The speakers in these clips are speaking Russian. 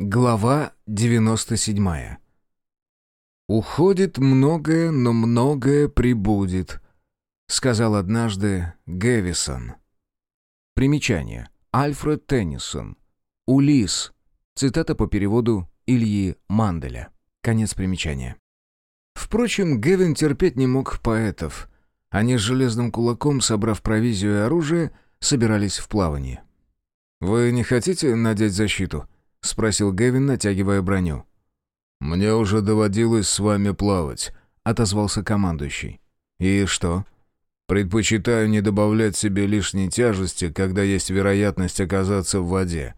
Глава 97. «Уходит многое, но многое прибудет», — сказал однажды Гэвисон. Примечание. Альфред Теннисон. «Улис». Цитата по переводу Ильи Манделя. Конец примечания. Впрочем, Гевин терпеть не мог поэтов. Они с железным кулаком, собрав провизию и оружие, собирались в плавание. «Вы не хотите надеть защиту?» — спросил Гевин, натягивая броню. «Мне уже доводилось с вами плавать», — отозвался командующий. «И что?» «Предпочитаю не добавлять себе лишней тяжести, когда есть вероятность оказаться в воде».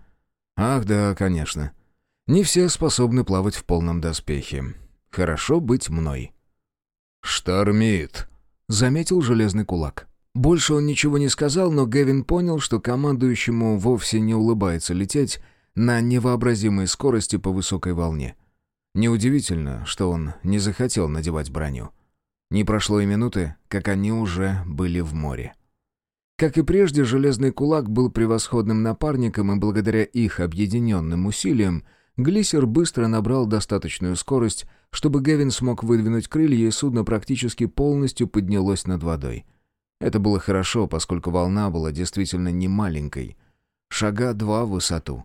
«Ах да, конечно. Не все способны плавать в полном доспехе. Хорошо быть мной». «Штормит», — заметил железный кулак. Больше он ничего не сказал, но Гевин понял, что командующему вовсе не улыбается лететь, на невообразимой скорости по высокой волне. Неудивительно, что он не захотел надевать броню. Не прошло и минуты, как они уже были в море. Как и прежде, Железный Кулак был превосходным напарником, и благодаря их объединенным усилиям Глиссер быстро набрал достаточную скорость, чтобы Гевин смог выдвинуть крылья, и судно практически полностью поднялось над водой. Это было хорошо, поскольку волна была действительно не маленькой. Шага два в высоту.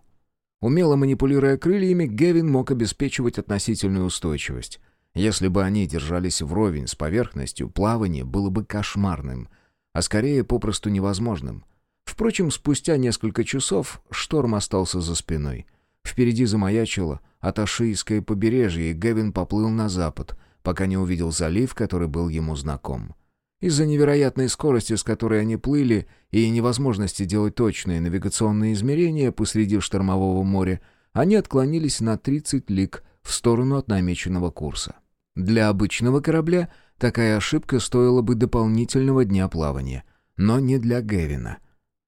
Умело манипулируя крыльями, Гевин мог обеспечивать относительную устойчивость. Если бы они держались вровень с поверхностью, плавание было бы кошмарным, а скорее попросту невозможным. Впрочем, спустя несколько часов шторм остался за спиной. Впереди замаячило Аташийское побережье, и Гевин поплыл на запад, пока не увидел залив, который был ему знаком. Из-за невероятной скорости, с которой они плыли, и невозможности делать точные навигационные измерения посреди штормового моря, они отклонились на 30 лиг в сторону от намеченного курса. Для обычного корабля такая ошибка стоила бы дополнительного дня плавания, но не для Гевина.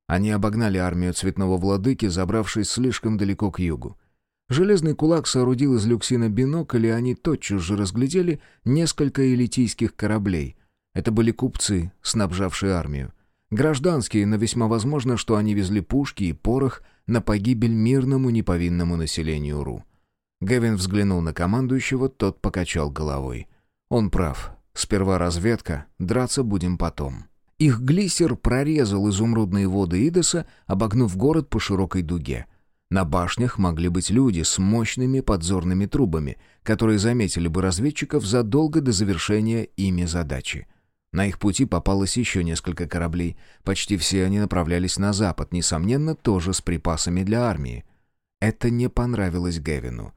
Они обогнали армию цветного владыки, забравшись слишком далеко к югу. Железный кулак соорудил из люксина бинокль, и они тотчас же разглядели несколько элитийских кораблей, это были купцы, снабжавшие армию. Гражданские, но весьма возможно, что они везли пушки и порох на погибель мирному неповинному населению Ру. Гевин взглянул на командующего, тот покачал головой. Он прав. Сперва разведка, драться будем потом. Их глиссер прорезал изумрудные воды Идоса, обогнув город по широкой дуге. На башнях могли быть люди с мощными подзорными трубами, которые заметили бы разведчиков задолго до завершения ими задачи. На их пути попалось еще несколько кораблей. Почти все они направлялись на запад, несомненно, тоже с припасами для армии. Это не понравилось Гевину.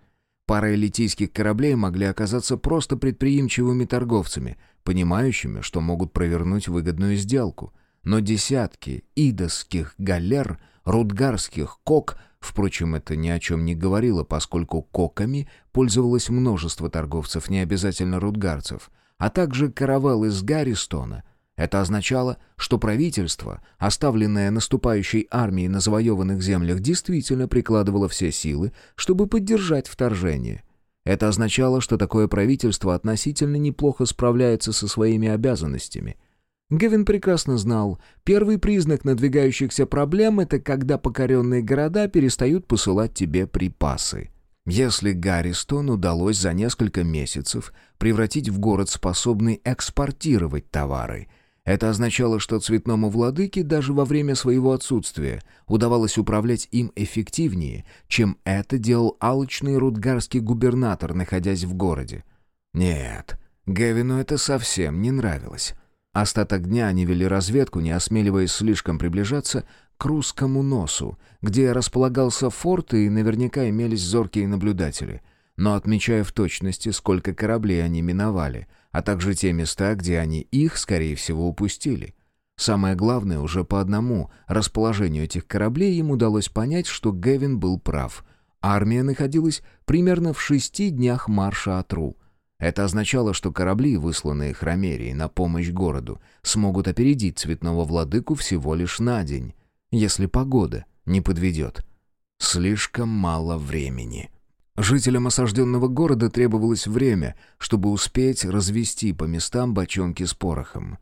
Пара элитийских кораблей могли оказаться просто предприимчивыми торговцами, понимающими, что могут провернуть выгодную сделку. Но десятки идосских галер, рудгарских кок, впрочем, это ни о чем не говорило, поскольку коками пользовалось множество торговцев, не обязательно рудгарцев — а также каравелл из Гарристона. Это означало, что правительство, оставленное наступающей армией на завоеванных землях, действительно прикладывало все силы, чтобы поддержать вторжение. Это означало, что такое правительство относительно неплохо справляется со своими обязанностями. Гевин прекрасно знал, первый признак надвигающихся проблем — это когда покоренные города перестают посылать тебе припасы. Если Гарристон удалось за несколько месяцев превратить в город, способный экспортировать товары, это означало, что цветному владыке даже во время своего отсутствия удавалось управлять им эффективнее, чем это делал алчный рудгарский губернатор, находясь в городе. Нет, Гевину это совсем не нравилось. Остаток дня они вели разведку, не осмеливаясь слишком приближаться к русскому носу, где располагался форт и наверняка имелись зоркие наблюдатели, но отмечая в точности, сколько кораблей они миновали, а также те места, где они их, скорее всего, упустили. Самое главное, уже по одному расположению этих кораблей им удалось понять, что Гевин был прав. Армия находилась примерно в шести днях марша от Ру. Это означало, что корабли, высланные Хромерией на помощь городу, смогут опередить цветного владыку всего лишь на день если погода не подведет. Слишком мало времени. Жителям осажденного города требовалось время, чтобы успеть развести по местам бочонки с порохом.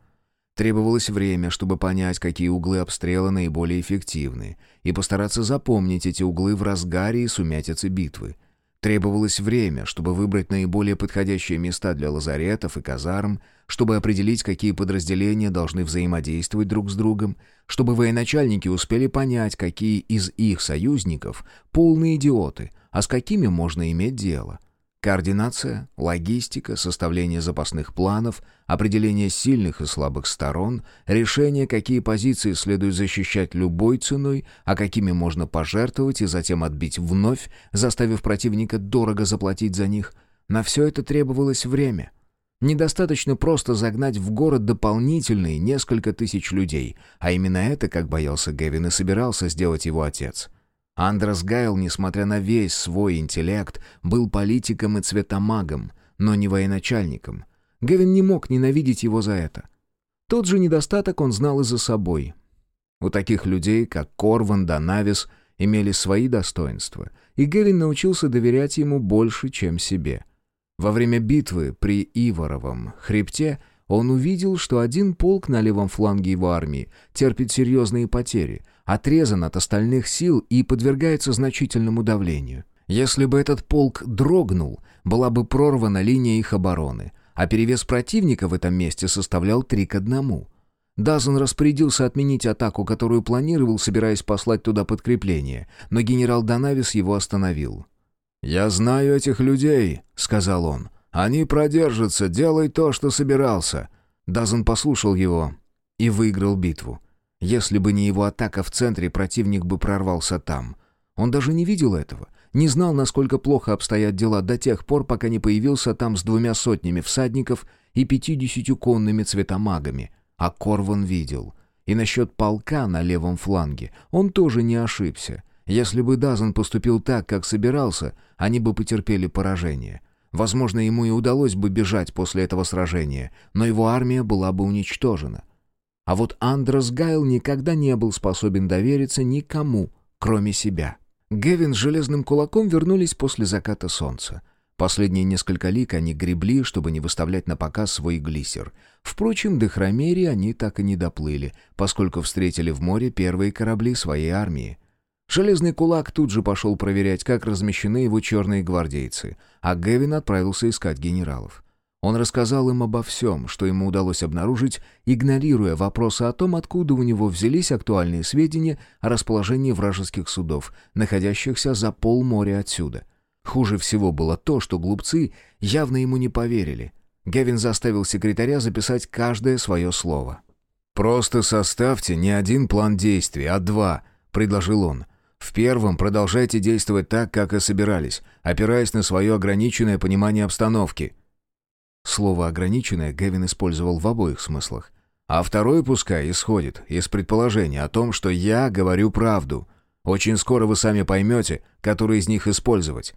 Требовалось время, чтобы понять, какие углы обстрела наиболее эффективны, и постараться запомнить эти углы в разгаре и сумятице битвы. Требовалось время, чтобы выбрать наиболее подходящие места для лазаретов и казарм, чтобы определить, какие подразделения должны взаимодействовать друг с другом, чтобы военачальники успели понять, какие из их союзников полные идиоты, а с какими можно иметь дело – Координация, логистика, составление запасных планов, определение сильных и слабых сторон, решение, какие позиции следует защищать любой ценой, а какими можно пожертвовать и затем отбить вновь, заставив противника дорого заплатить за них. На все это требовалось время. Недостаточно просто загнать в город дополнительные несколько тысяч людей, а именно это, как боялся Гевин, и собирался сделать его отец — Андрес Гайл, несмотря на весь свой интеллект, был политиком и цветомагом, но не военачальником. Гевин не мог ненавидеть его за это. Тот же недостаток он знал и за собой. У таких людей, как Корван да Навис, имели свои достоинства, и Гевин научился доверять ему больше, чем себе. Во время битвы при Иворовом хребте он увидел, что один полк на левом фланге его армии терпит серьезные потери, отрезан от остальных сил и подвергается значительному давлению. Если бы этот полк дрогнул, была бы прорвана линия их обороны, а перевес противника в этом месте составлял три к одному. Дазен распорядился отменить атаку, которую планировал, собираясь послать туда подкрепление, но генерал Донавис его остановил. «Я знаю этих людей», — сказал он. «Они продержатся, делай то, что собирался». Дазен послушал его и выиграл битву. Если бы не его атака в центре, противник бы прорвался там. Он даже не видел этого, не знал, насколько плохо обстоят дела до тех пор, пока не появился там с двумя сотнями всадников и пятидесятью конными цветомагами. А Корван видел. И насчет полка на левом фланге он тоже не ошибся. Если бы Дазан поступил так, как собирался, они бы потерпели поражение. Возможно, ему и удалось бы бежать после этого сражения, но его армия была бы уничтожена. А вот Андрес Гайл никогда не был способен довериться никому, кроме себя. Гевин с железным кулаком вернулись после заката солнца. Последние несколько лик они гребли, чтобы не выставлять на показ свой глиссер. Впрочем, до Хромерии они так и не доплыли, поскольку встретили в море первые корабли своей армии. Железный кулак тут же пошел проверять, как размещены его черные гвардейцы, а Гевин отправился искать генералов. Он рассказал им обо всем, что ему удалось обнаружить, игнорируя вопросы о том, откуда у него взялись актуальные сведения о расположении вражеских судов, находящихся за полморя отсюда. Хуже всего было то, что глупцы явно ему не поверили. Гевин заставил секретаря записать каждое свое слово. «Просто составьте не один план действий, а два», — предложил он. «В первом продолжайте действовать так, как и собирались, опираясь на свое ограниченное понимание обстановки». Слово «ограниченное» Гевин использовал в обоих смыслах. А второй пускай исходит из предположения о том, что я говорю правду. Очень скоро вы сами поймете, который из них использовать.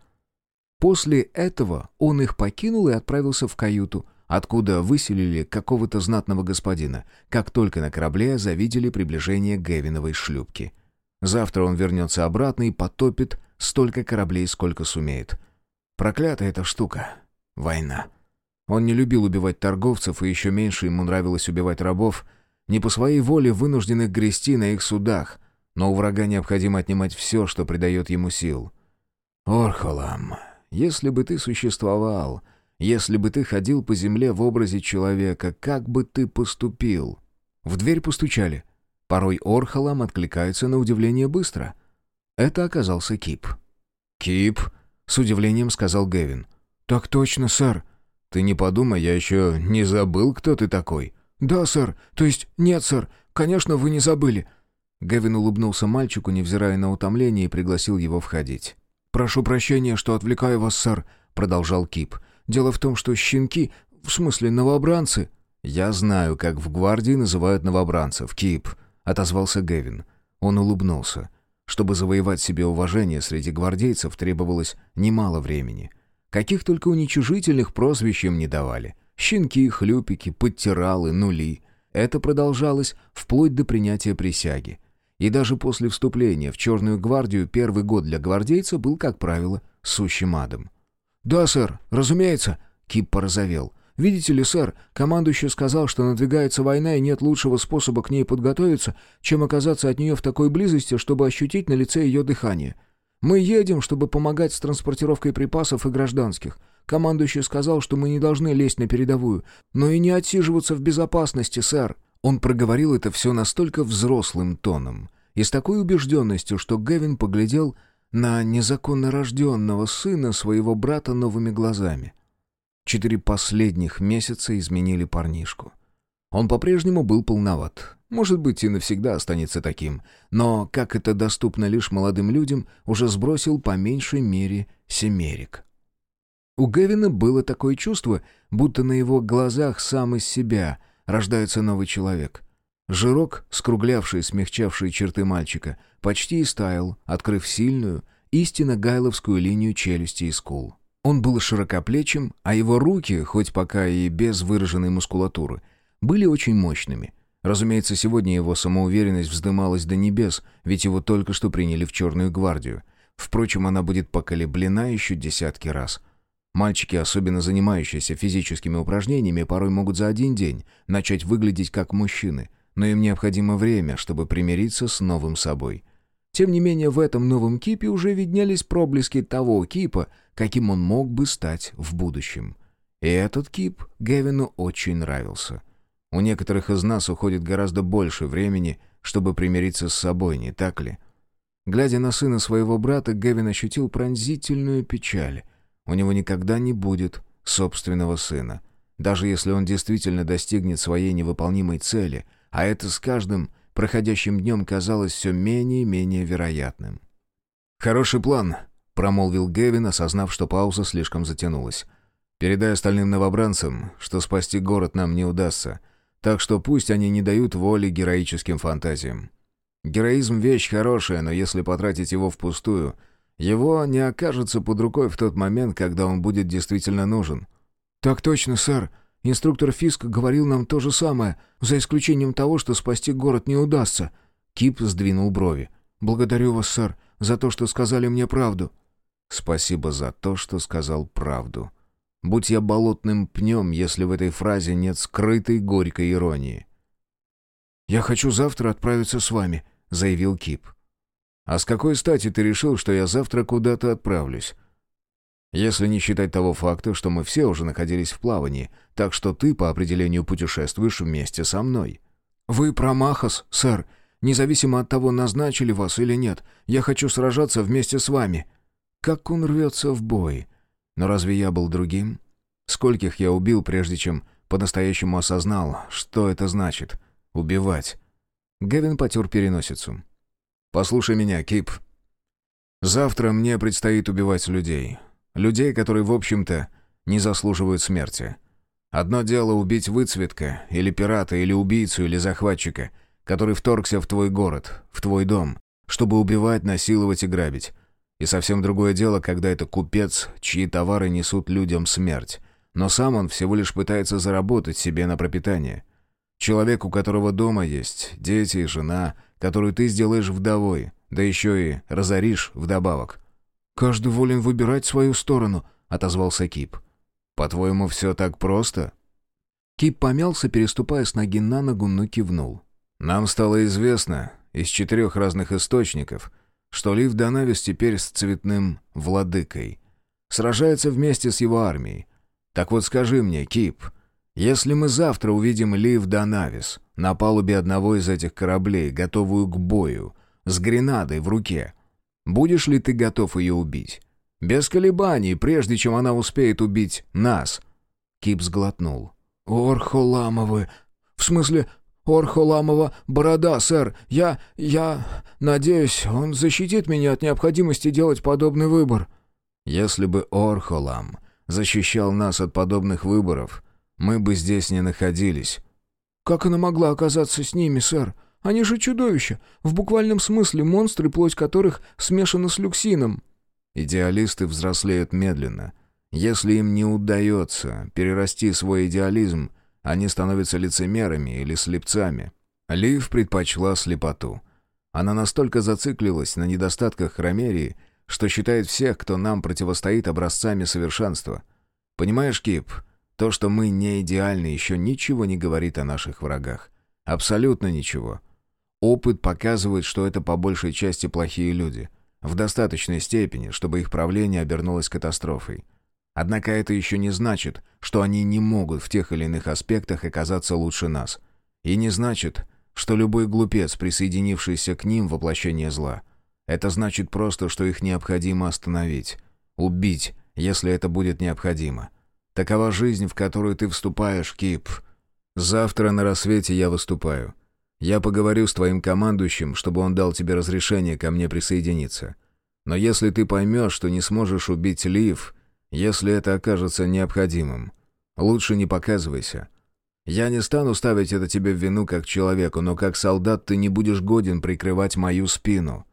После этого он их покинул и отправился в каюту, откуда выселили какого-то знатного господина, как только на корабле завидели приближение Гевиновой шлюпки. Завтра он вернется обратно и потопит столько кораблей, сколько сумеет. Проклятая эта штука. Война. Он не любил убивать торговцев, и еще меньше ему нравилось убивать рабов, не по своей воле вынужденных грести на их судах, но у врага необходимо отнимать все, что придает ему сил. «Орхолам, если бы ты существовал, если бы ты ходил по земле в образе человека, как бы ты поступил?» В дверь постучали. Порой Орхолам откликается на удивление быстро. Это оказался Кип. «Кип?» — с удивлением сказал Гевин. «Так точно, сэр», «Ты не подумай, я еще не забыл, кто ты такой». «Да, сэр. То есть нет, сэр. Конечно, вы не забыли». Гевин улыбнулся мальчику, невзирая на утомление, и пригласил его входить. «Прошу прощения, что отвлекаю вас, сэр», — продолжал Кип. «Дело в том, что щенки, в смысле новобранцы...» «Я знаю, как в гвардии называют новобранцев, Кип», — отозвался Гевин. Он улыбнулся. Чтобы завоевать себе уважение среди гвардейцев, требовалось немало времени — Каких только уничижительных прозвищ им не давали. Щенки, хлюпики, подтиралы, нули. Это продолжалось вплоть до принятия присяги. И даже после вступления в Черную гвардию первый год для гвардейца был, как правило, сущим адом. «Да, сэр, разумеется», — Кип порозовел. Видите ли, сэр, командующий сказал, что надвигается война и нет лучшего способа к ней подготовиться, чем оказаться от нее в такой близости, чтобы ощутить на лице ее дыхание. Мы едем, чтобы помогать с транспортировкой припасов и гражданских. Командующий сказал, что мы не должны лезть на передовую, но и не отсиживаться в безопасности, сэр». Он проговорил это все настолько взрослым тоном и с такой убежденностью, что Гевин поглядел на незаконно рожденного сына своего брата новыми глазами. Четыре последних месяца изменили парнишку. Он по-прежнему был полноват. Может быть, и навсегда останется таким. Но, как это доступно лишь молодым людям, уже сбросил по меньшей мере семерик. У Гевина было такое чувство, будто на его глазах сам из себя рождается новый человек. Жирок, скруглявший и смягчавший черты мальчика, почти истаял, открыв сильную, истинно гайловскую линию челюсти и скул. Он был широкоплечим, а его руки, хоть пока и без выраженной мускулатуры, были очень мощными. Разумеется, сегодня его самоуверенность вздымалась до небес, ведь его только что приняли в Черную гвардию. Впрочем, она будет поколеблена еще десятки раз. Мальчики, особенно занимающиеся физическими упражнениями, порой могут за один день начать выглядеть как мужчины, но им необходимо время, чтобы примириться с новым собой. Тем не менее, в этом новом кипе уже виднелись проблески того кипа, каким он мог бы стать в будущем. И этот кип Гевину очень нравился. У некоторых из нас уходит гораздо больше времени, чтобы примириться с собой, не так ли? Глядя на сына своего брата, Гевин ощутил пронзительную печаль. У него никогда не будет собственного сына. Даже если он действительно достигнет своей невыполнимой цели, а это с каждым проходящим днем казалось все менее и менее вероятным. «Хороший план», — промолвил Гевин, осознав, что пауза слишком затянулась. «Передай остальным новобранцам, что спасти город нам не удастся, так что пусть они не дают воли героическим фантазиям. Героизм — вещь хорошая, но если потратить его впустую, его не окажется под рукой в тот момент, когда он будет действительно нужен». «Так точно, сэр», Инструктор Фиск говорил нам то же самое, за исключением того, что спасти город не удастся». Кип сдвинул брови. «Благодарю вас, сэр, за то, что сказали мне правду». «Спасибо за то, что сказал правду. Будь я болотным пнем, если в этой фразе нет скрытой горькой иронии». «Я хочу завтра отправиться с вами», — заявил Кип. «А с какой стати ты решил, что я завтра куда-то отправлюсь? Если не считать того факта, что мы все уже находились в плавании, так что ты по определению путешествуешь вместе со мной». «Вы промахас, сэр. Независимо от того, назначили вас или нет, я хочу сражаться вместе с вами». Как он рвется в бой. Но разве я был другим? Скольких я убил, прежде чем по-настоящему осознал, что это значит — убивать? Гевин потер переносицу. «Послушай меня, Кип. Завтра мне предстоит убивать людей. Людей, которые, в общем-то, не заслуживают смерти. Одно дело убить выцветка, или пирата, или убийцу, или захватчика, который вторгся в твой город, в твой дом, чтобы убивать, насиловать и грабить. И совсем другое дело, когда это купец, чьи товары несут людям смерть. Но сам он всего лишь пытается заработать себе на пропитание. Человек, у которого дома есть дети и жена, которую ты сделаешь вдовой, да еще и разоришь вдобавок. «Каждый волен выбирать свою сторону», — отозвался Кип. «По-твоему, все так просто?» Кип помялся, переступая с ноги на ногу, но кивнул. «Нам стало известно из четырех разных источников, что Лив Донавис теперь с цветным владыкой. Сражается вместе с его армией. Так вот скажи мне, Кип, если мы завтра увидим Лив Донавис на палубе одного из этих кораблей, готовую к бою, с гренадой в руке, Будешь ли ты готов ее убить? Без колебаний, прежде чем она успеет убить нас». Кип сглотнул. «Орхоламовы. В смысле, Орхоламова борода, сэр. Я... я... надеюсь, он защитит меня от необходимости делать подобный выбор». «Если бы Орхолам защищал нас от подобных выборов, мы бы здесь не находились». «Как она могла оказаться с ними, сэр? Они же чудовища, в буквальном смысле монстры, плоть которых смешана с люксином». Идеалисты взрослеют медленно. Если им не удается перерасти свой идеализм, они становятся лицемерами или слепцами. Лив предпочла слепоту. Она настолько зациклилась на недостатках хромерии, что считает всех, кто нам противостоит, образцами совершенства. Понимаешь, Кип, То, что мы не идеальны, еще ничего не говорит о наших врагах. Абсолютно ничего. Опыт показывает, что это по большей части плохие люди. В достаточной степени, чтобы их правление обернулось катастрофой. Однако это еще не значит, что они не могут в тех или иных аспектах оказаться лучше нас. И не значит, что любой глупец, присоединившийся к ним, воплощение зла. Это значит просто, что их необходимо остановить. Убить, если это будет необходимо. Такова жизнь, в которую ты вступаешь, Кип. Завтра на рассвете я выступаю. Я поговорю с твоим командующим, чтобы он дал тебе разрешение ко мне присоединиться. Но если ты поймешь, что не сможешь убить Лив, если это окажется необходимым, лучше не показывайся. Я не стану ставить это тебе в вину как человеку, но как солдат ты не будешь годен прикрывать мою спину».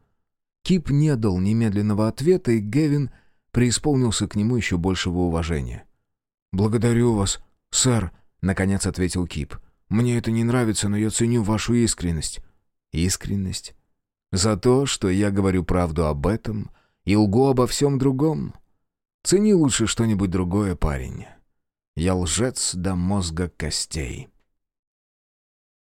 Кип не дал немедленного ответа, и Гевин преисполнился к нему еще большего уважения. «Благодарю вас, сэр», — наконец ответил Кип. Мне это не нравится, но я ценю вашу искренность». «Искренность? За то, что я говорю правду об этом и лгу обо всем другом? Цени лучше что-нибудь другое, парень. Я лжец до мозга костей».